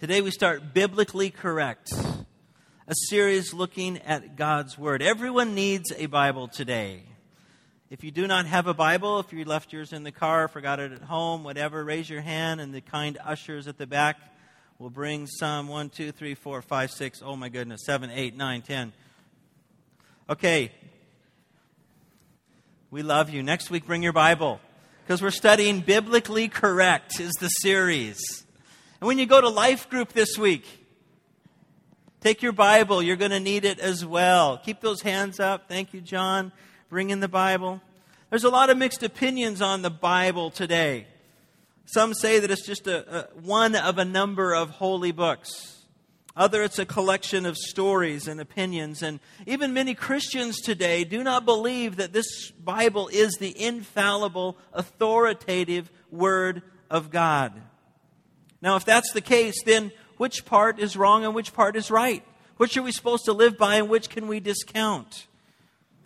Today we start Biblically Correct, a series looking at God's Word. Everyone needs a Bible today. If you do not have a Bible, if you left yours in the car, forgot it at home, whatever, raise your hand and the kind ushers at the back will bring some one, two, three, four, five, six, oh my goodness, seven, eight, nine, ten. Okay. We love you. Next week, bring your Bible because we're studying Biblically Correct, is the series. And when you go to life group this week, take your Bible. You're going to need it as well. Keep those hands up. Thank you, John. Bring in the Bible. There's a lot of mixed opinions on the Bible today. Some say that it's just a, a, one of a number of holy books. Other, it's a collection of stories and opinions. And even many Christians today do not believe that this Bible is the infallible, authoritative Word of God. Now, if that's the case, then which part is wrong and which part is right? Which are we supposed to live by and which can we discount?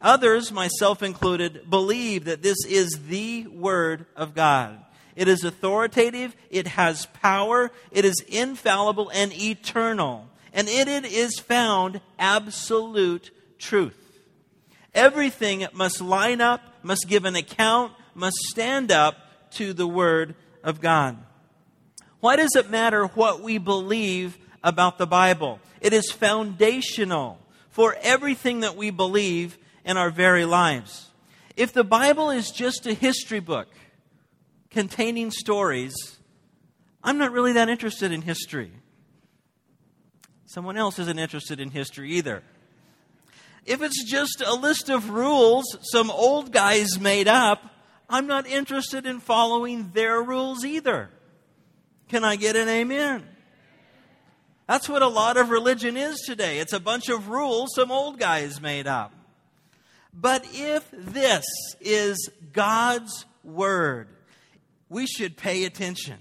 Others, myself included, believe that this is the Word of God. It is authoritative, it has power, it is infallible and eternal, and in it is found absolute truth. Everything must line up, must give an account, must stand up to the Word of God. Why does it matter what we believe about the Bible? It is foundational for everything that we believe in our very lives. If the Bible is just a history book containing stories, I'm not really that interested in history. Someone else isn't interested in history either. If it's just a list of rules some old guys made up, I'm not interested in following their rules either. Can I get an amen? That's what a lot of religion is today. It's a bunch of rules some old guys made up. But if this is God's Word, we should pay attention.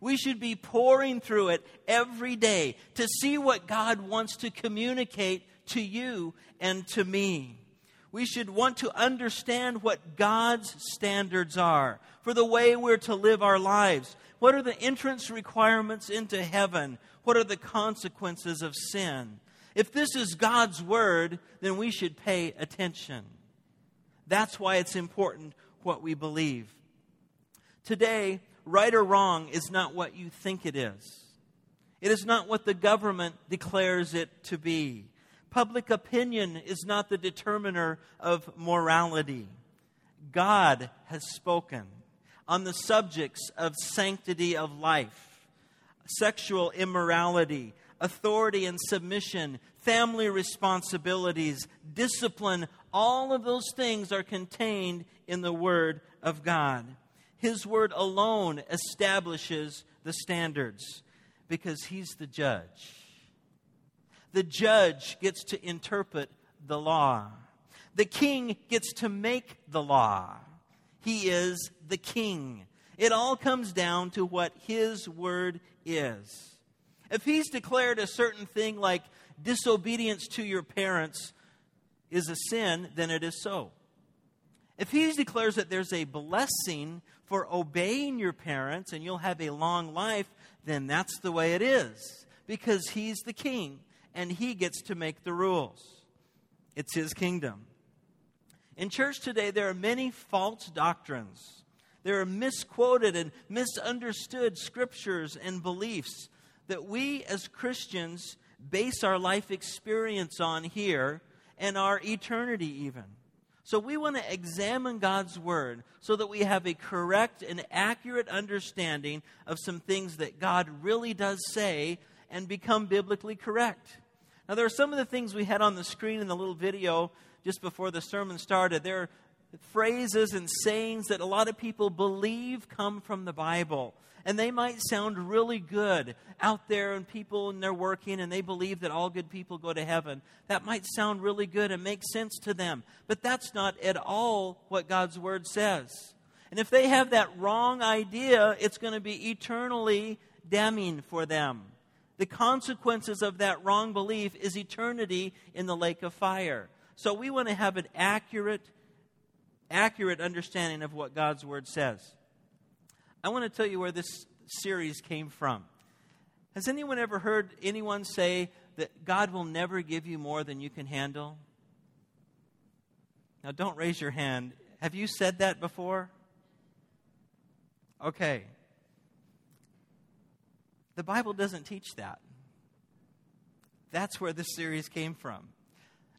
We should be pouring through it every day to see what God wants to communicate to you and to me. We should want to understand what God's standards are for the way we're to live our lives. What are the entrance requirements into heaven? What are the consequences of sin? If this is God's word, then we should pay attention. That's why it's important what we believe. Today, right or wrong is not what you think it is. It is not what the government declares it to be. Public opinion is not the determiner of morality. God has spoken on the subjects of sanctity of life, sexual immorality, authority and submission, family responsibilities, discipline, all of those things are contained in the Word of God. His Word alone establishes the standards because He's the judge. The judge gets to interpret the law. The king gets to make the law. He is the king. It all comes down to what his word is. If he's declared a certain thing like disobedience to your parents is a sin, then it is so. If he declares that there's a blessing for obeying your parents and you'll have a long life, then that's the way it is because he's the king and he gets to make the rules. It's his kingdom. In church today, there are many false doctrines. There are misquoted and misunderstood scriptures and beliefs that we as Christians base our life experience on here and our eternity, even. So we want to examine God's Word so that we have a correct and accurate understanding of some things that God really does say and become biblically correct. Now, there are some of the things we had on the screen in the little video just before the sermon started. There are phrases and sayings that a lot of people believe come from the Bible. And they might sound really good out there, and people and they're working, and they believe that all good people go to heaven. That might sound really good and make sense to them. But that's not at all what God's Word says. And if they have that wrong idea, it's going to be eternally damning for them. The consequences of that wrong belief is eternity in the lake of fire. So we want to have an accurate, accurate understanding of what God's Word says. I want to tell you where this series came from. Has anyone ever heard anyone say that God will never give you more than you can handle? Now, don't raise your hand. Have you said that before? Okay. The Bible doesn't teach that. That's where this series came from.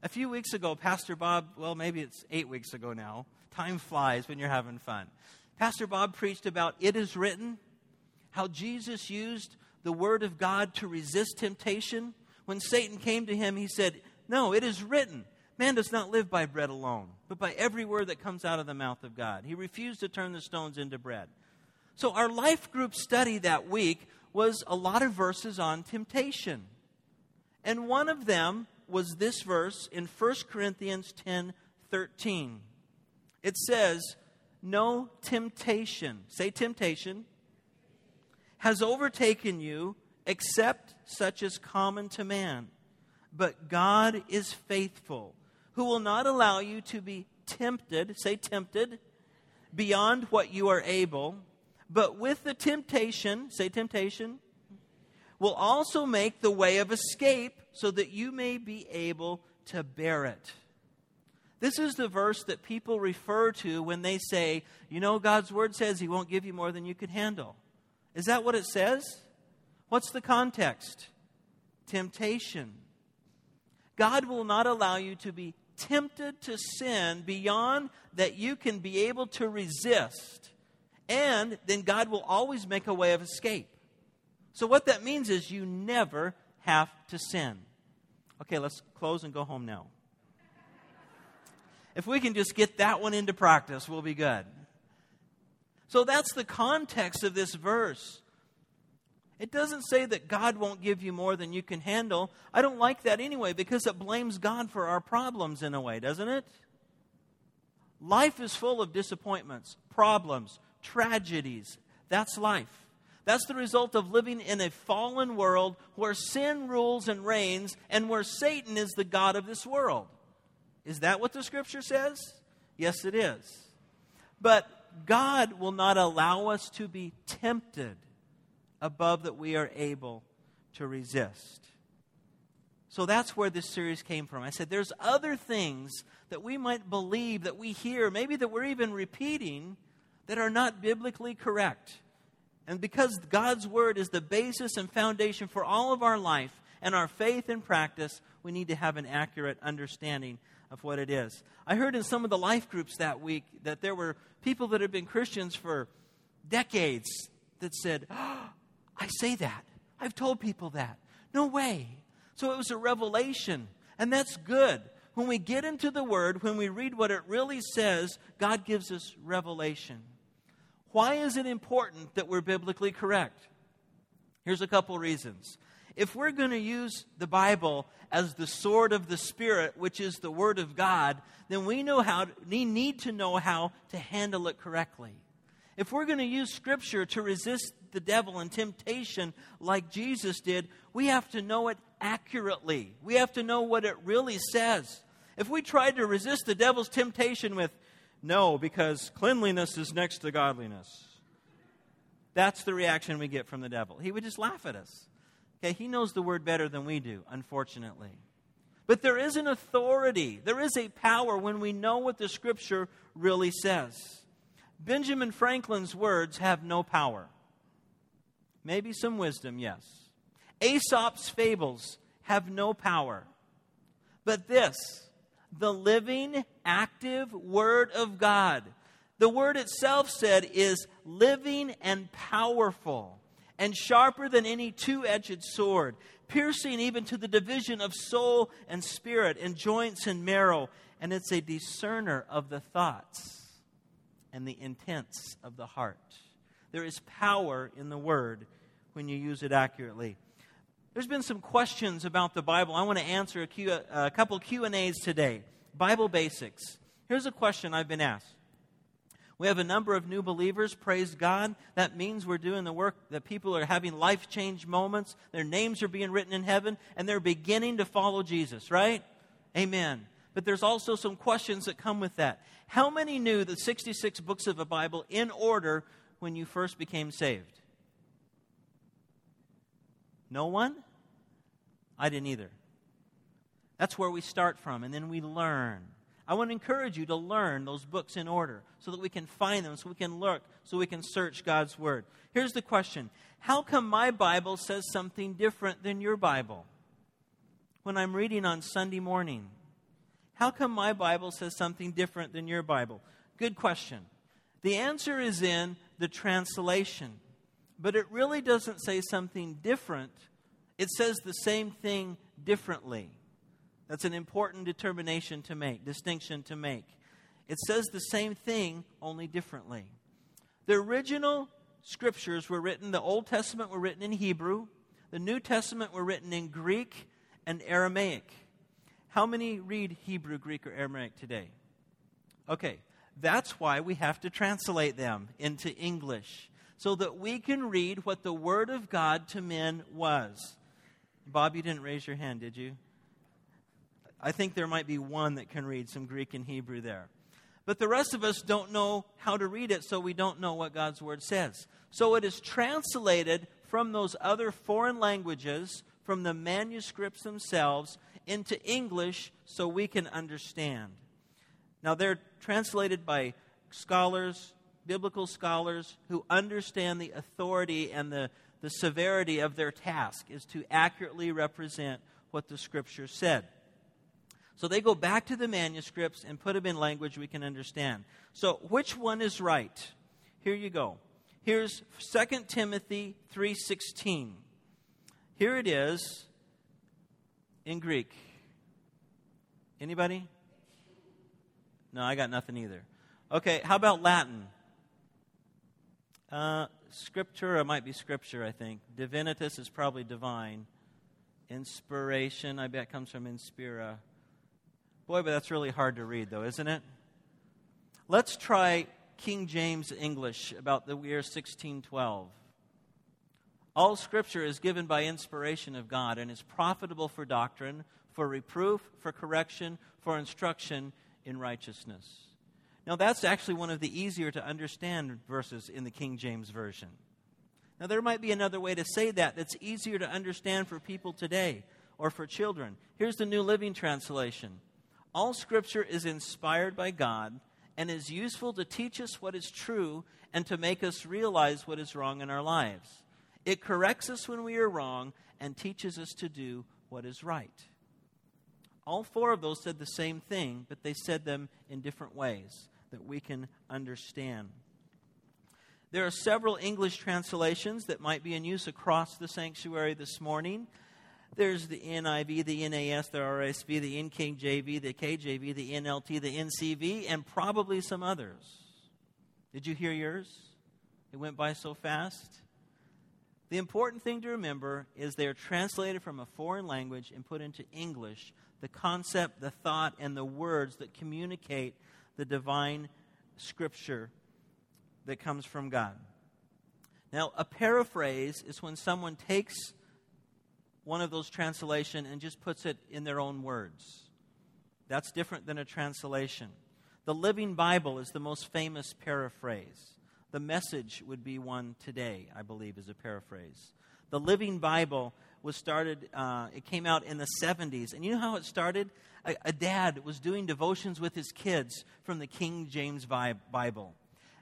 A few weeks ago, Pastor Bob, well, maybe it's eight weeks ago now. Time flies when you're having fun. Pastor Bob preached about it is written, how Jesus used the Word of God to resist temptation. When Satan came to him, he said, No, it is written. Man does not live by bread alone, but by every word that comes out of the mouth of God. He refused to turn the stones into bread. So, our life group study that week was a lot of verses on temptation. And one of them was this verse in 1 Corinthians 10 13. It says, No temptation, say temptation, has overtaken you except such as common to man. But God is faithful who will not allow you to be tempted, say tempted, beyond what you are able, but with the temptation, say temptation, will also make the way of escape so that you may be able to bear it. This is the verse that people refer to when they say, you know, God's word says he won't give you more than you can handle. Is that what it says? What's the context? Temptation. God will not allow you to be tempted to sin beyond that you can be able to resist. And then God will always make a way of escape. So, what that means is you never have to sin. Okay, let's close and go home now. If we can just get that one into practice, we'll be good. So, that's the context of this verse. It doesn't say that God won't give you more than you can handle. I don't like that anyway because it blames God for our problems in a way, doesn't it? Life is full of disappointments, problems, tragedies. That's life. That's the result of living in a fallen world where sin rules and reigns and where Satan is the God of this world. Is that what the scripture says? Yes, it is. But God will not allow us to be tempted above that we are able to resist. So that's where this series came from. I said there's other things that we might believe that we hear, maybe that we're even repeating, that are not biblically correct. And because God's Word is the basis and foundation for all of our life and our faith and practice, we need to have an accurate understanding of what it is. I heard in some of the life groups that week that there were people that had been Christians for decades that said, oh, I say that. I've told people that. No way. So it was a revelation, and that's good. When we get into the Word, when we read what it really says, God gives us revelation. Why is it important that we're biblically correct? Here's a couple reasons. If we're going to use the Bible as the sword of the Spirit, which is the Word of God, then we know how we need to know how to handle it correctly. If we're going to use Scripture to resist the devil and temptation like Jesus did, we have to know it accurately. We have to know what it really says. If we tried to resist the devil's temptation with, no, because cleanliness is next to godliness, that's the reaction we get from the devil. He would just laugh at us. Okay, he knows the word better than we do, unfortunately. But there is an authority, there is a power when we know what the scripture really says. Benjamin Franklin's words have no power. Maybe some wisdom, yes. Aesop's fables have no power. But this, the living, active Word of God, the Word itself said is living and powerful and sharper than any two edged sword, piercing even to the division of soul and spirit and joints and marrow, and it's a discerner of the thoughts and the intents of the heart. There is power in the word when you use it accurately. There's been some questions about the Bible. I want to answer a, Q, a couple Q and A's today. Bible basics. Here's a question I've been asked. We have a number of new believers, praise God. That means we're doing the work that people are having life change moments. Their names are being written in heaven, and they're beginning to follow Jesus, right? Amen but there's also some questions that come with that. How many knew the 66 books of the Bible in order when you first became saved? No one? I didn't either. That's where we start from, and then we learn. I want to encourage you to learn those books in order so that we can find them, so we can look, so we can search God's Word. Here's the question How come my Bible says something different than your Bible? When I'm reading on Sunday morning, how come my Bible says something different than your Bible? Good question. The answer is in the translation, but it really doesn't say something different. It says the same thing differently. That's an important determination to make, distinction to make. It says the same thing, only differently. The original scriptures were written, the Old Testament were written in Hebrew, the New Testament were written in Greek and Aramaic. How many read Hebrew, Greek, or Aramaic today? Okay, that's why we have to translate them into English so that we can read what the Word of God to men was. Bob, you didn't raise your hand, did you? I think there might be one that can read some Greek and Hebrew there. But the rest of us don't know how to read it, so we don't know what God's Word says. So it is translated from those other foreign languages, from the manuscripts themselves, into English so we can understand. Now, they're translated by scholars, biblical scholars, who understand the authority and the, the severity of their task is to accurately represent what the Scripture said. So they go back to the manuscripts and put them in language we can understand. So which one is right? Here you go. Here's 2 Timothy 3:16. Here it is in Greek. Anybody? No, I got nothing either. Okay, how about Latin? Uh, scriptura might be scripture, I think. Divinitas is probably divine. Inspiration, I bet, comes from inspira. Boy, but that's really hard to read, though, isn't it? Let's try King James English about the year 1612. All scripture is given by inspiration of God and is profitable for doctrine, for reproof, for correction, for instruction in righteousness. Now, that's actually one of the easier to understand verses in the King James Version. Now, there might be another way to say that that's easier to understand for people today or for children. Here's the New Living Translation all Scripture is inspired by God and is useful to teach us what is true and to make us realize what is wrong in our lives. It corrects us when we are wrong and teaches us to do what is right. All four of those said the same thing, but they said them in different ways that we can understand. There are several English translations that might be in use across the sanctuary this morning. There's the NIV, the NAS, the RSV, the NKJV, the KJV, the NLT, the NCV, and probably some others. Did you hear yours? It went by so fast. The important thing to remember is they are translated from a foreign language and put into English. The concept, the thought, and the words that communicate the divine scripture that comes from God. Now, a paraphrase is when someone takes one of those translation and just puts it in their own words. That's different than a translation. The Living Bible is the most famous paraphrase. The message would be one today, I believe, is a paraphrase. The Living Bible was started, uh, it came out in the 70s. And you know how it started? A, a dad was doing devotions with his kids from the King James Bible.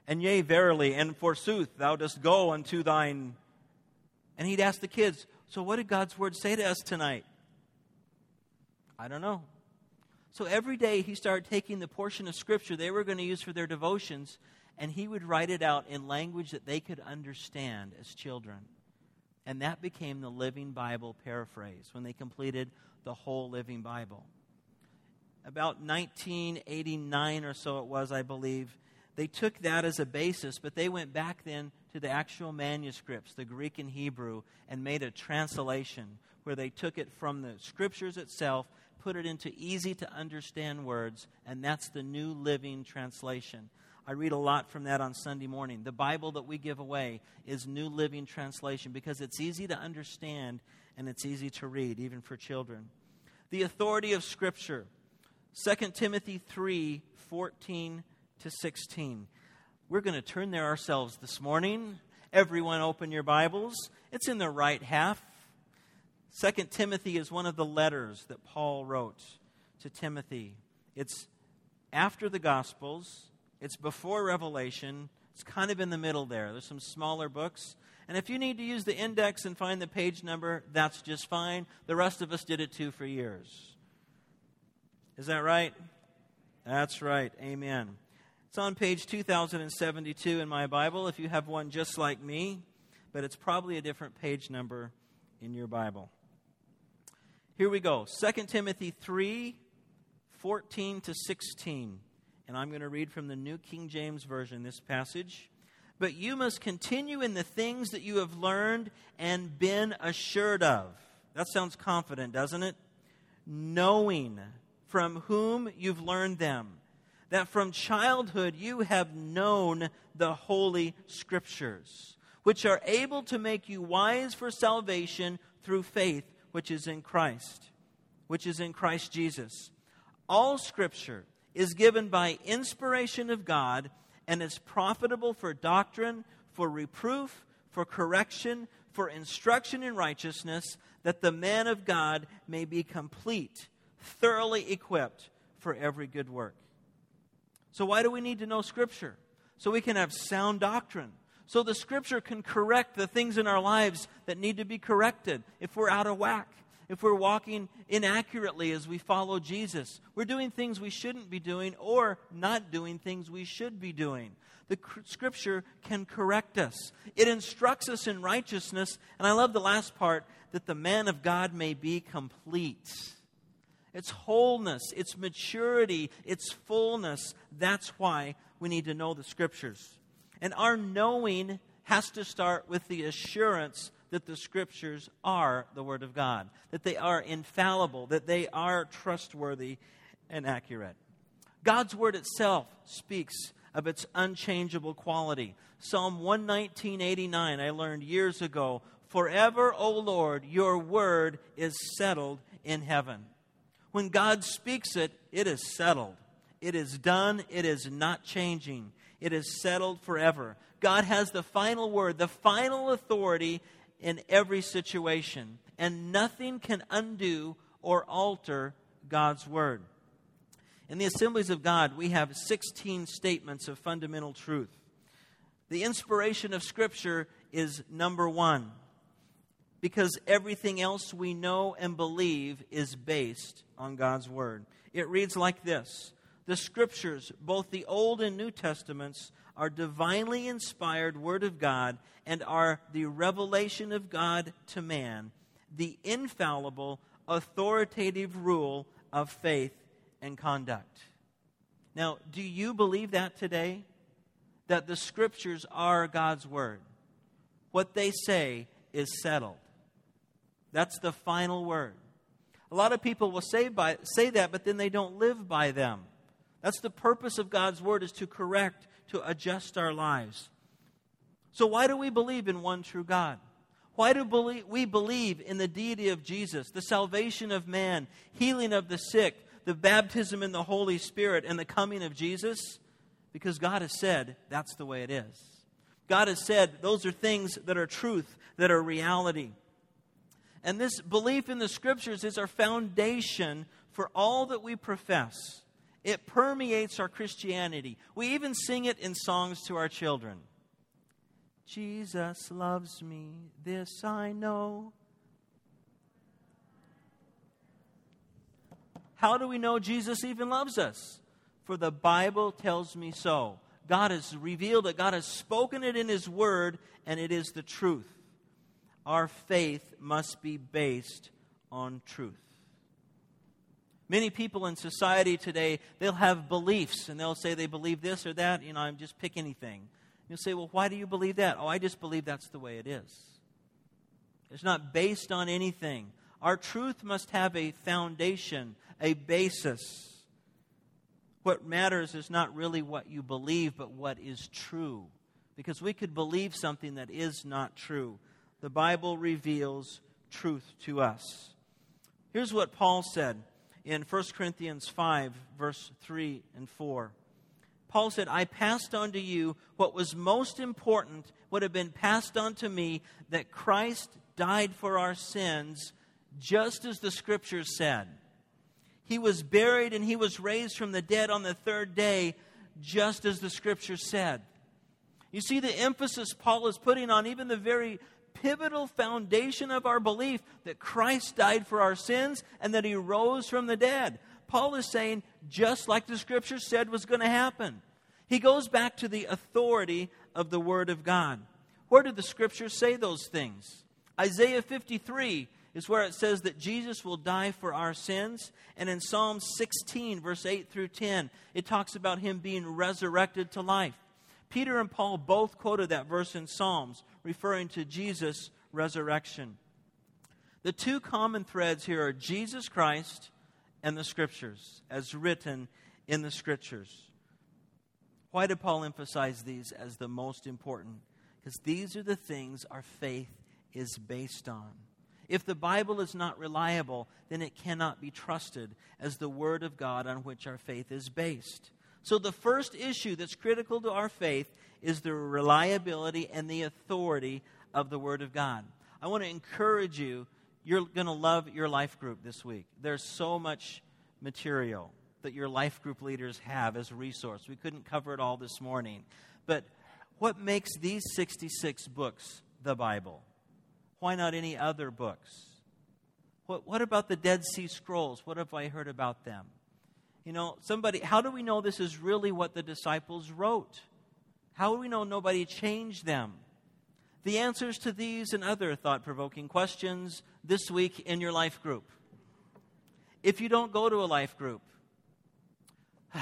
And yea, verily, and forsooth, thou dost go unto thine. And he'd ask the kids, so, what did God's word say to us tonight? I don't know. So, every day he started taking the portion of scripture they were going to use for their devotions, and he would write it out in language that they could understand as children. And that became the Living Bible paraphrase when they completed the whole Living Bible. About 1989 or so it was, I believe, they took that as a basis, but they went back then to the actual manuscripts, the Greek and Hebrew, and made a translation where they took it from the scriptures itself, put it into easy to understand words, and that's the New Living Translation. I read a lot from that on Sunday morning. The Bible that we give away is New Living Translation because it's easy to understand and it's easy to read, even for children. The authority of Scripture. 2 Timothy 3 14 to 16. We're going to turn there ourselves this morning. Everyone, open your Bibles. It's in the right half. Second Timothy is one of the letters that Paul wrote to Timothy. It's after the Gospels, it's before Revelation, it's kind of in the middle there. There's some smaller books. And if you need to use the index and find the page number, that's just fine. The rest of us did it too for years. Is that right? That's right. Amen. It's on page 2072 in my Bible if you have one just like me, but it's probably a different page number in your Bible. Here we go 2 Timothy 3 14 to 16. And I'm going to read from the New King James Version this passage. But you must continue in the things that you have learned and been assured of. That sounds confident, doesn't it? Knowing from whom you've learned them, that from childhood you have known the Holy Scriptures, which are able to make you wise for salvation through faith which is in Christ, which is in Christ Jesus. All Scripture is given by inspiration of God and is profitable for doctrine, for reproof, for correction, for instruction in righteousness, that the man of God may be complete, thoroughly equipped for every good work. So, why do we need to know Scripture? So we can have sound doctrine. So the Scripture can correct the things in our lives that need to be corrected if we're out of whack if we're walking inaccurately as we follow Jesus. We're doing things we shouldn't be doing or not doing things we should be doing. The scripture can correct us. It instructs us in righteousness, and I love the last part that the man of God may be complete. It's wholeness, it's maturity, it's fullness. That's why we need to know the scriptures. And our knowing has to start with the assurance that the scriptures are the Word of God, that they are infallible, that they are trustworthy and accurate. God's Word itself speaks of its unchangeable quality. Psalm 119.89, I learned years ago, Forever, O Lord, your word is settled in heaven. When God speaks it, it is settled. It is done. It is not changing. It is settled forever. God has the final word, the final authority in every situation, and nothing can undo or alter God's Word. In the assemblies of God, we have 16 statements of fundamental truth. The inspiration of Scripture is number one, because everything else we know and believe is based on God's Word. It reads like this The Scriptures, both the Old and New Testaments, are divinely inspired Word of God and are the revelation of God to man, the infallible, authoritative rule of faith and conduct. Now, do you believe that today? That the Scriptures are God's Word? What they say is settled. That's the final word. A lot of people will say, by, say that, but then they don't live by them. That's the purpose of God's Word is to correct to adjust our lives. So, why do we believe in one true God? Why do we believe in the deity of Jesus, the salvation of man, healing of the sick, the baptism in the Holy Spirit, and the coming of Jesus? Because God has said that's the way it is. God has said those are things that are truth, that are reality. And this belief in the scriptures is our foundation for all that we profess. It permeates our Christianity. We even sing it in songs to our children. Jesus loves me, this I know. How do we know Jesus even loves us? For the Bible tells me so. God has revealed it, God has spoken it in His Word, and it is the truth. Our faith must be based on truth. Many people in society today, they'll have beliefs and they'll say they believe this or that. You know, I'm just pick anything. You'll say, well, why do you believe that? Oh, I just believe that's the way it is. It's not based on anything. Our truth must have a foundation, a basis. What matters is not really what you believe, but what is true. Because we could believe something that is not true. The Bible reveals truth to us. Here's what Paul said in 1 Corinthians 5, verse 3 and 4. Paul said, I passed on to you what was most important, what had been passed on to me, that Christ died for our sins just as the scriptures said. He was buried and he was raised from the dead on the third day, just as the scriptures said. You see the emphasis Paul is putting on even the very pivotal foundation of our belief that Christ died for our sins and that he rose from the dead. Paul is saying, just like the scripture said was going to happen. He goes back to the authority of the Word of God. Where did the scriptures say those things? Isaiah 53 is where it says that Jesus will die for our sins. And in Psalm 16, verse 8 through 10, it talks about him being resurrected to life. Peter and Paul both quoted that verse in Psalms, referring to Jesus' resurrection. The two common threads here are Jesus Christ and the Scriptures, as written in the Scriptures. Why did Paul emphasize these as the most important? Because these are the things our faith is based on. If the Bible is not reliable, then it cannot be trusted as the Word of God on which our faith is based. So, the first issue that's critical to our faith is the reliability and the authority of the Word of God. I want to encourage you, you're going to love your life group this week. There's so much material that your life group leaders have as a resource. We couldn't cover it all this morning. But what makes these 66 books the Bible? Why not any other books? What, what about the Dead Sea Scrolls? What have I heard about them? You know, somebody, how do we know this is really what the disciples wrote? How do we know nobody changed them? The answers to these and other thought provoking questions this week in your life group. If you don't go to a life group,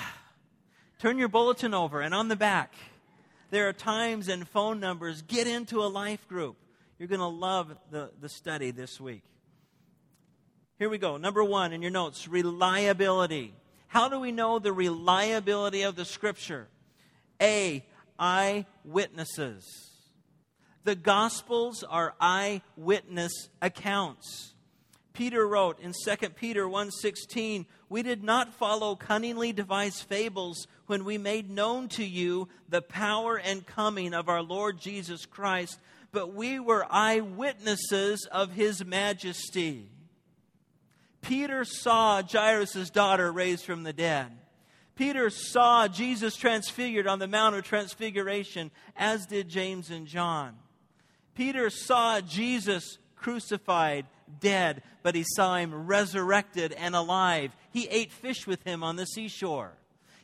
turn your bulletin over and on the back, there are times and phone numbers. Get into a life group. You're going to love the, the study this week. Here we go. Number one in your notes reliability. How do we know the reliability of the scripture? A, eyewitnesses. The Gospels are eyewitness accounts. Peter wrote in 2 Peter 1:16, "We did not follow cunningly devised fables when we made known to you the power and coming of our Lord Jesus Christ, but we were eyewitnesses of his majesty." Peter saw Jairus' daughter raised from the dead. Peter saw Jesus transfigured on the Mount of Transfiguration, as did James and John. Peter saw Jesus crucified, dead, but he saw him resurrected and alive. He ate fish with him on the seashore.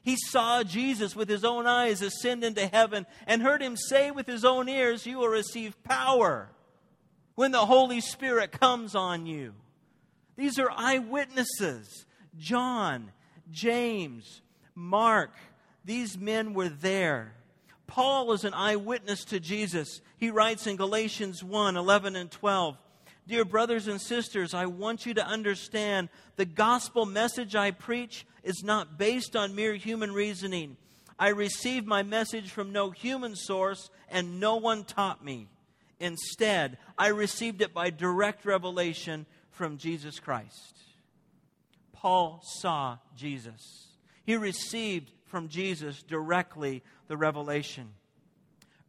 He saw Jesus with his own eyes ascend into heaven and heard him say with his own ears, You will receive power when the Holy Spirit comes on you. These are eyewitnesses. John, James, Mark, these men were there. Paul is an eyewitness to Jesus. He writes in Galatians 1 11 and 12. Dear brothers and sisters, I want you to understand the gospel message I preach is not based on mere human reasoning. I received my message from no human source, and no one taught me. Instead, I received it by direct revelation from Jesus Christ. Paul saw Jesus. He received from Jesus directly the revelation.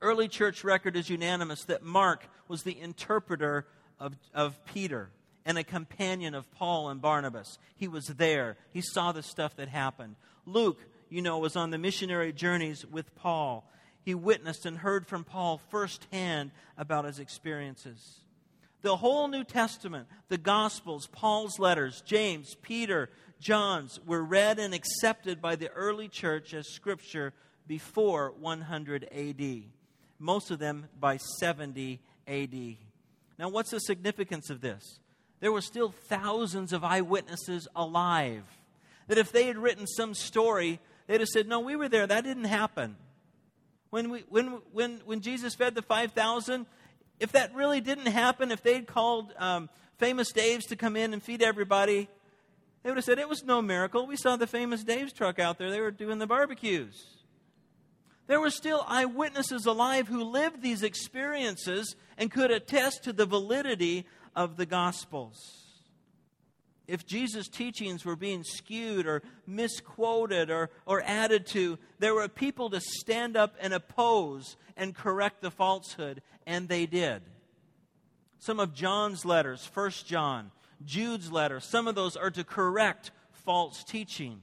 Early church record is unanimous that Mark was the interpreter of, of Peter and a companion of Paul and Barnabas. He was there, he saw the stuff that happened. Luke, you know, was on the missionary journeys with Paul. He witnessed and heard from Paul firsthand about his experiences. The whole New Testament, the Gospels, Paul's letters, James, Peter, John's, were read and accepted by the early church as Scripture before 100 AD. Most of them by 70 AD. Now, what's the significance of this? There were still thousands of eyewitnesses alive. That if they had written some story, they'd have said, No, we were there. That didn't happen. When, we, when, when, when Jesus fed the 5,000, if that really didn't happen, if they'd called um, famous Daves to come in and feed everybody, they would have said it was no miracle. We saw the famous Dave's truck out there. They were doing the barbecues. There were still eyewitnesses alive who lived these experiences and could attest to the validity of the Gospels. If Jesus' teachings were being skewed or misquoted or, or added to, there were people to stand up and oppose and correct the falsehood and they did. Some of John's letters, First John, Jude's letter. Some of those are to correct false teaching.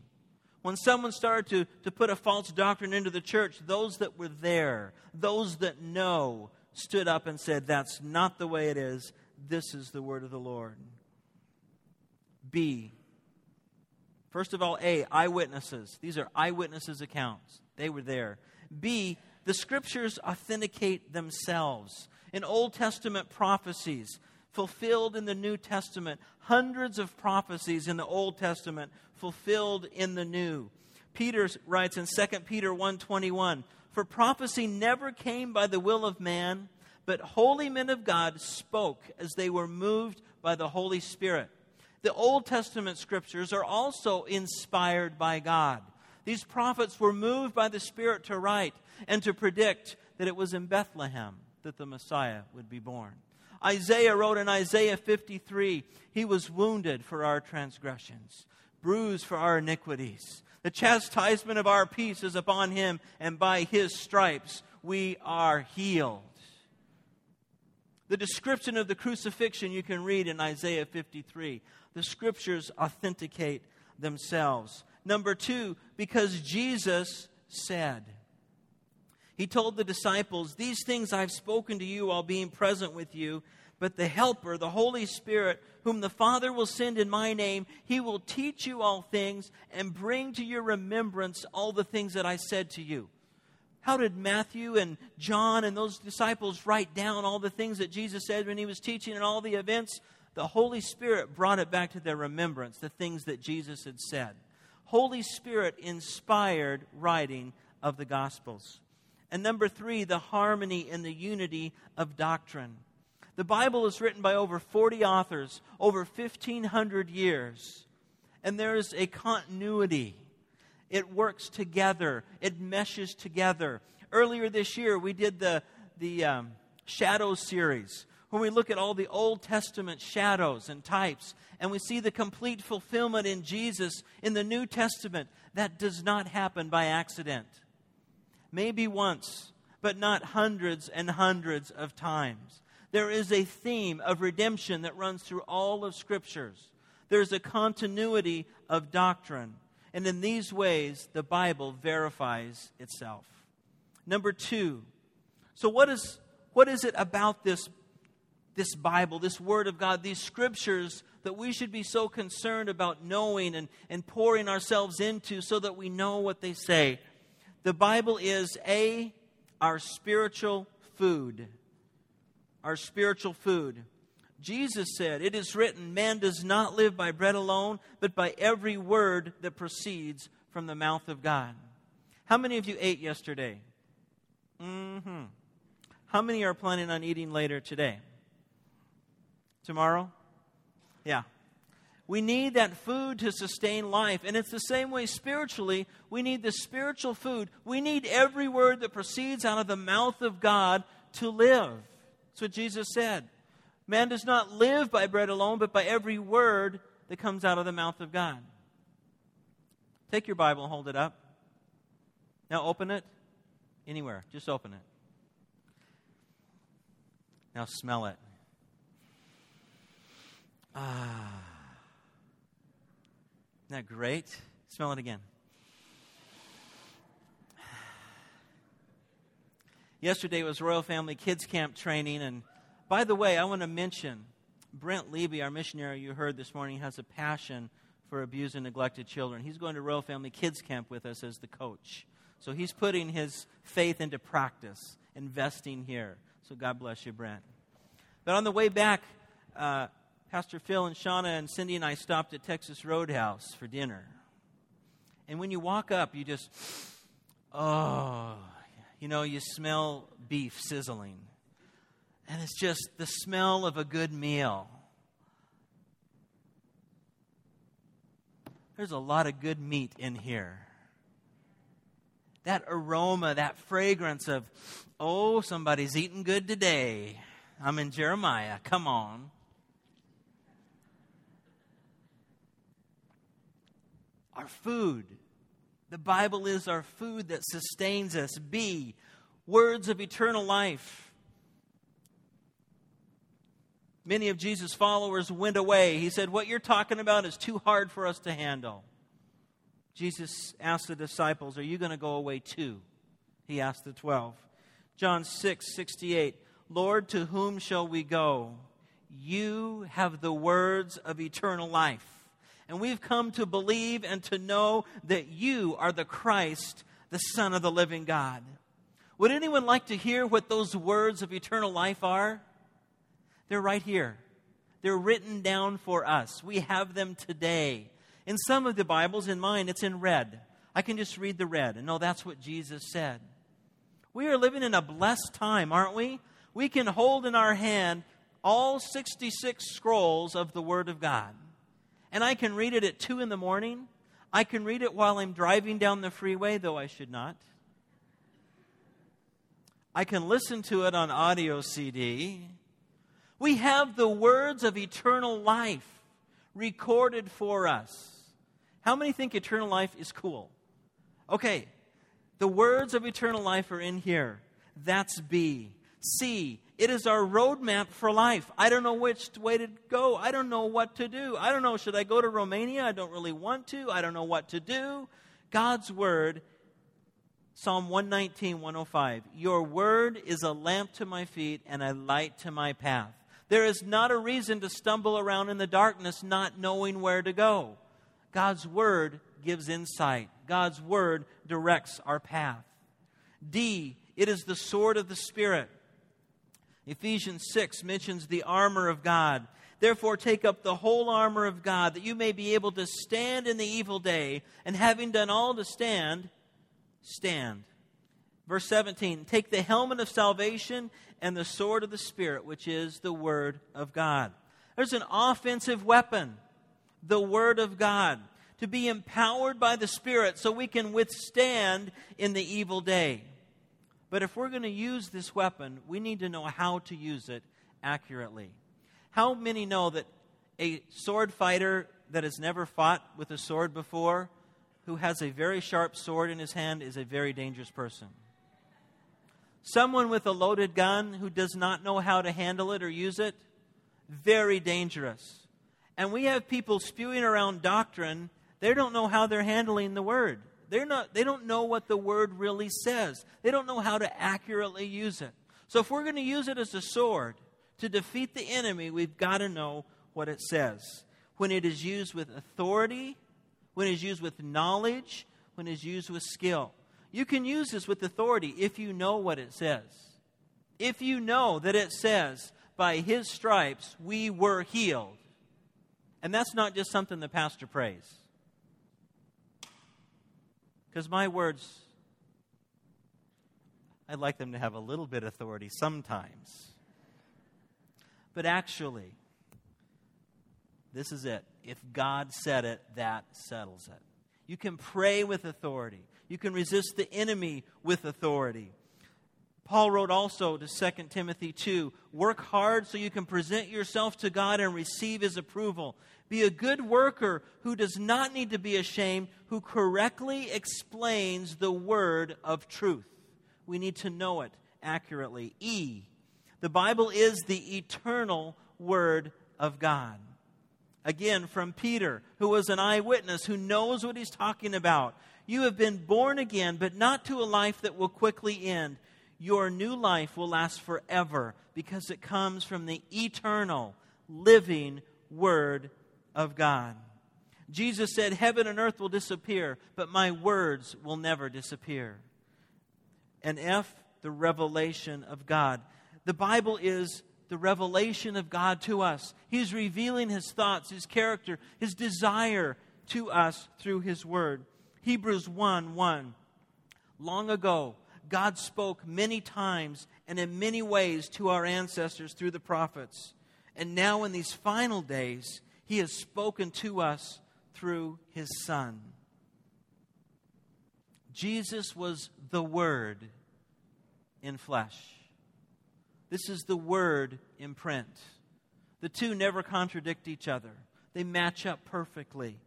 When someone started to, to put a false doctrine into the church, those that were there, those that know, stood up and said, That's not the way it is. This is the word of the Lord. B. First of all, A, eyewitnesses. These are eyewitnesses' accounts. They were there. B, the scriptures authenticate themselves. In Old Testament prophecies, fulfilled in the New Testament, hundreds of prophecies in the Old Testament fulfilled in the New. Peter writes in 2 Peter 1:21, "For prophecy never came by the will of man, but holy men of God spoke as they were moved by the Holy Spirit." The Old Testament scriptures are also inspired by God. These prophets were moved by the Spirit to write and to predict that it was in Bethlehem that the Messiah would be born. Isaiah wrote in Isaiah 53 He was wounded for our transgressions, bruised for our iniquities. The chastisement of our peace is upon him, and by his stripes we are healed. The description of the crucifixion you can read in Isaiah 53. The scriptures authenticate themselves. Number two, because Jesus said. He told the disciples, These things I've spoken to you while being present with you, but the Helper, the Holy Spirit, whom the Father will send in my name, he will teach you all things and bring to your remembrance all the things that I said to you. How did Matthew and John and those disciples write down all the things that Jesus said when he was teaching and all the events? The Holy Spirit brought it back to their remembrance, the things that Jesus had said. Holy Spirit inspired writing of the Gospels. And number three, the harmony and the unity of doctrine. The Bible is written by over 40 authors over 1,500 years, and there is a continuity. It works together, it meshes together. Earlier this year, we did the, the um, Shadows series, when we look at all the Old Testament shadows and types, and we see the complete fulfillment in Jesus in the New Testament. That does not happen by accident maybe once, but not hundreds and hundreds of times. There is a theme of redemption that runs through all of Scriptures. There's a continuity of doctrine. And in these ways, the Bible verifies itself. Number two, so what is, what is it about this, this Bible, this Word of God, these Scriptures that we should be so concerned about knowing and, and pouring ourselves into so that we know what they say? the Bible is A, our spiritual food. Our spiritual food. Jesus said, It is written, man does not live by bread alone, but by every word that proceeds from the mouth of God. How many of you ate yesterday? Mm-hmm. How many are planning on eating later today? Tomorrow? Yeah, we need that food to sustain life. And it's the same way spiritually. We need the spiritual food. We need every word that proceeds out of the mouth of God to live. That's what Jesus said. Man does not live by bread alone, but by every word that comes out of the mouth of God. Take your Bible and hold it up. Now open it anywhere. Just open it. Now smell it. Ah. Isn't that great? Smell it again. Yesterday was Royal Family Kids Camp training, and by the way, I want to mention Brent Leby, our missionary you heard this morning, has a passion for abused and neglected children. He's going to Royal Family Kids Camp with us as the coach. So he's putting his faith into practice, investing here. So God bless you, Brent. But on the way back, uh, Pastor Phil and Shauna and Cindy and I stopped at Texas Roadhouse for dinner. And when you walk up, you just, oh, you know, you smell beef sizzling. And it's just the smell of a good meal. There's a lot of good meat in here. That aroma, that fragrance of, oh, somebody's eating good today. I'm in Jeremiah. Come on. Our food. The Bible is our food that sustains us. B, words of eternal life. Many of Jesus' followers went away. He said, What you're talking about is too hard for us to handle. Jesus asked the disciples, Are you going to go away too? He asked the twelve. John 6 68, Lord, to whom shall we go? You have the words of eternal life. And we've come to believe and to know that you are the Christ, the Son of the living God. Would anyone like to hear what those words of eternal life are? They're right here. They're written down for us. We have them today. In some of the Bibles, in mine, it's in red. I can just read the red and know that's what Jesus said. We are living in a blessed time, aren't we? We can hold in our hand all 66 scrolls of the Word of God. And I can read it at 2 in the morning. I can read it while I'm driving down the freeway, though I should not. I can listen to it on audio CD. We have the words of eternal life recorded for us. How many think eternal life is cool? Okay, the words of eternal life are in here. That's B. C, it is our roadmap for life. I don't know which way to go. I don't know what to do. I don't know, should I go to Romania? I don't really want to. I don't know what to do. God's word, Psalm 119, 105. Your word is a lamp to my feet and a light to my path. There is not a reason to stumble around in the darkness not knowing where to go. God's word gives insight. God's word directs our path. D, it is the sword of the Spirit. Ephesians 6 mentions the armor of God. Therefore, take up the whole armor of God, that you may be able to stand in the evil day, and having done all to stand, stand. Verse 17 Take the helmet of salvation and the sword of the Spirit, which is the Word of God. There's an offensive weapon, the Word of God, to be empowered by the Spirit so we can withstand in the evil day. But if we're going to use this weapon, we need to know how to use it accurately. How many know that a sword fighter that has never fought with a sword before, who has a very sharp sword in his hand, is a very dangerous person? Someone with a loaded gun who does not know how to handle it or use it, very dangerous. And we have people spewing around doctrine, they don't know how they're handling the word. They're not, they don't know what the word really says. They don't know how to accurately use it. So if we're going to use it as a sword to defeat the enemy, we've got to know what it says. When it is used with authority, when it is used with knowledge, when it is used with skill. You can use this with authority if you know what it says. If you know that it says, by his stripes we were healed. And that's not just something the pastor prays. Because my words, I'd like them to have a little bit of authority sometimes. But actually, this is it. If God said it, that settles it. You can pray with authority. You can resist the enemy with authority. Paul wrote also to 2 Timothy 2 Work hard so you can present yourself to God and receive his approval. Be a good worker who does not need to be ashamed, who correctly explains the word of truth. We need to know it accurately. E. The Bible is the eternal word of God. Again, from Peter, who was an eyewitness, who knows what he's talking about. You have been born again, but not to a life that will quickly end your new life will last forever because it comes from the eternal, living Word of God. Jesus said, Heaven and earth will disappear, but my words will never disappear. And F, the revelation of God. The Bible is the revelation of God to us. He's revealing His thoughts, His character, His desire to us through His Word. Hebrews 1 1. Long ago, God spoke many times and in many ways to our ancestors through the prophets. And now, in these final days, He has spoken to us through His Son. Jesus was the Word in flesh. This is the Word in print. The two never contradict each other, they match up perfectly.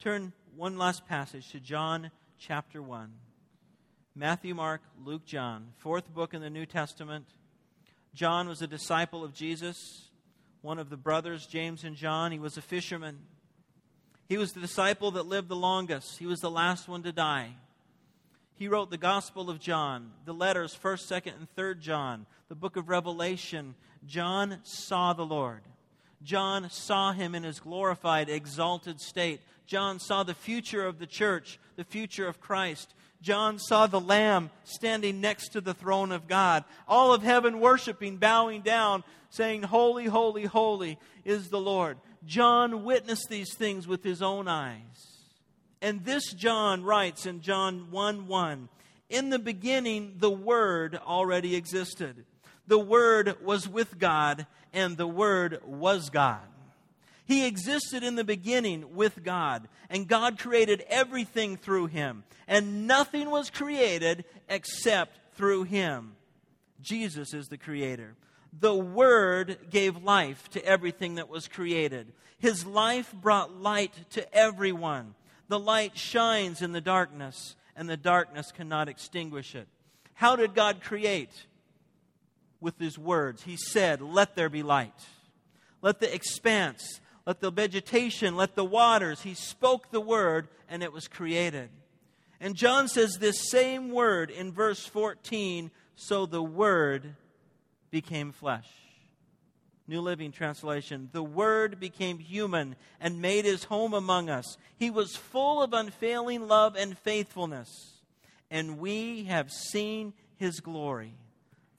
Turn one last passage to John chapter 1. Matthew, Mark, Luke, John, fourth book in the New Testament. John was a disciple of Jesus. one of the brothers, James and John. He was a fisherman. He was the disciple that lived the longest, he was the last one to die. He wrote the Gospel of John, the letters 1st, 2nd, and 3rd John, the book of Revelation. John saw the Lord. John saw him in his glorified, exalted state. John saw the future of the church, the future of Christ. John saw the Lamb standing next to the throne of God. All of heaven worshiping, bowing down, saying, Holy, holy, holy is the Lord. John witnessed these things with his own eyes. And this John writes in John 1 1 In the beginning, the Word already existed. The Word was with God, and the Word was God. He existed in the beginning with God, and God created everything through him, and nothing was created except through him. Jesus is the creator. The Word gave life to everything that was created. His life brought light to everyone. The light shines in the darkness, and the darkness cannot extinguish it. How did God create? With His words. He said, Let there be light. Let the expanse, let the vegetation, let the waters. He spoke the word, and it was created. And John says this same word in verse 14 so the word became flesh. New Living Translation. The Word became human and made his home among us. He was full of unfailing love and faithfulness. And we have seen his glory,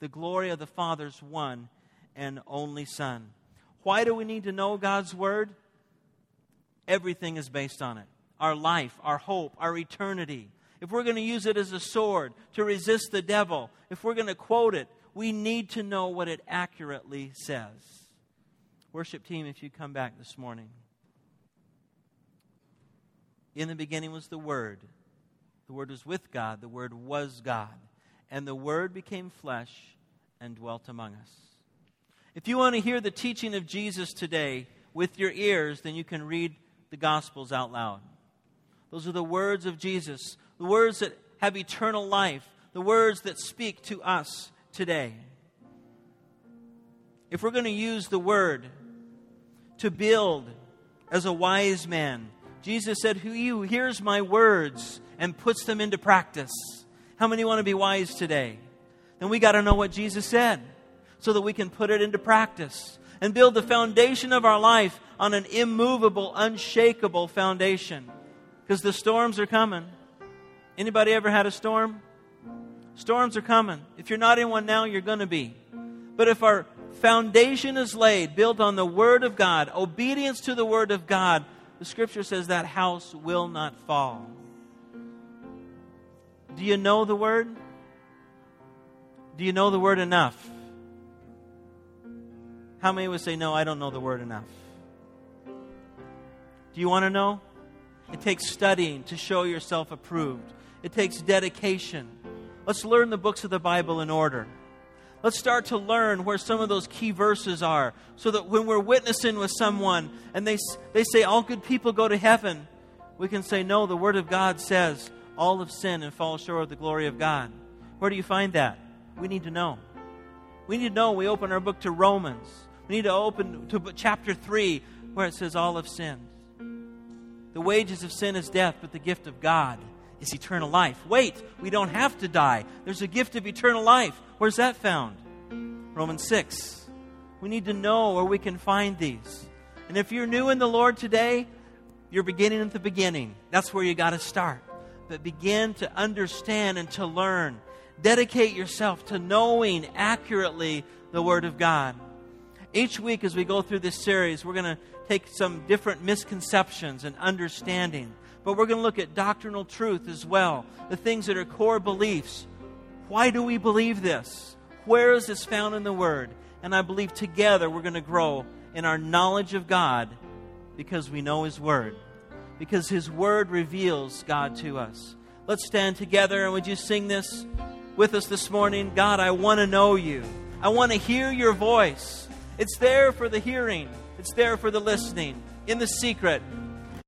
the glory of the Father's one and only Son. Why do we need to know God's Word? Everything is based on it our life, our hope, our eternity. If we're going to use it as a sword to resist the devil, if we're going to quote it, we need to know what it accurately says. Worship team, if you come back this morning. In the beginning was the Word. The Word was with God. The Word was God. And the Word became flesh and dwelt among us. If you want to hear the teaching of Jesus today with your ears, then you can read the Gospels out loud. Those are the words of Jesus, the words that have eternal life, the words that speak to us today. If we're going to use the word to build as a wise man, Jesus said, Who you hears my words and puts them into practice. How many want to be wise today? Then we got to know what Jesus said so that we can put it into practice and build the foundation of our life on an immovable, unshakable foundation. Because the storms are coming. Anybody ever had a storm? Storms are coming. If you're not in one now, you're going to be. But if our foundation is laid, built on the Word of God, obedience to the Word of God, the Scripture says that house will not fall. Do you know the Word? Do you know the Word enough? How many would say, No, I don't know the Word enough? Do you want to know? It takes studying to show yourself approved, it takes dedication. Let's learn the books of the Bible in order. Let's start to learn where some of those key verses are so that when we're witnessing with someone and they, they say, All good people go to heaven, we can say, No, the Word of God says, All of sin and fall short of the glory of God. Where do you find that? We need to know. We need to know. We open our book to Romans. We need to open to chapter 3 where it says, All have sinned. The wages of sin is death, but the gift of God is eternal life. Wait, we don't have to die. There's a gift of eternal life. Where's that found? Romans 6. We need to know where we can find these. And if you're new in the Lord today, you're beginning at the beginning. That's where you got to start. But begin to understand and to learn. Dedicate yourself to knowing accurately the Word of God. Each week, as we go through this series, we're going to take some different misconceptions and understanding but we're going to look at doctrinal truth as well, the things that are core beliefs. Why do we believe this? Where is this found in the Word? And I believe together we're going to grow in our knowledge of God because we know His Word, because His Word reveals God to us. Let's stand together and would you sing this with us this morning? God, I want to know you. I want to hear your voice. It's there for the hearing, it's there for the listening, in the secret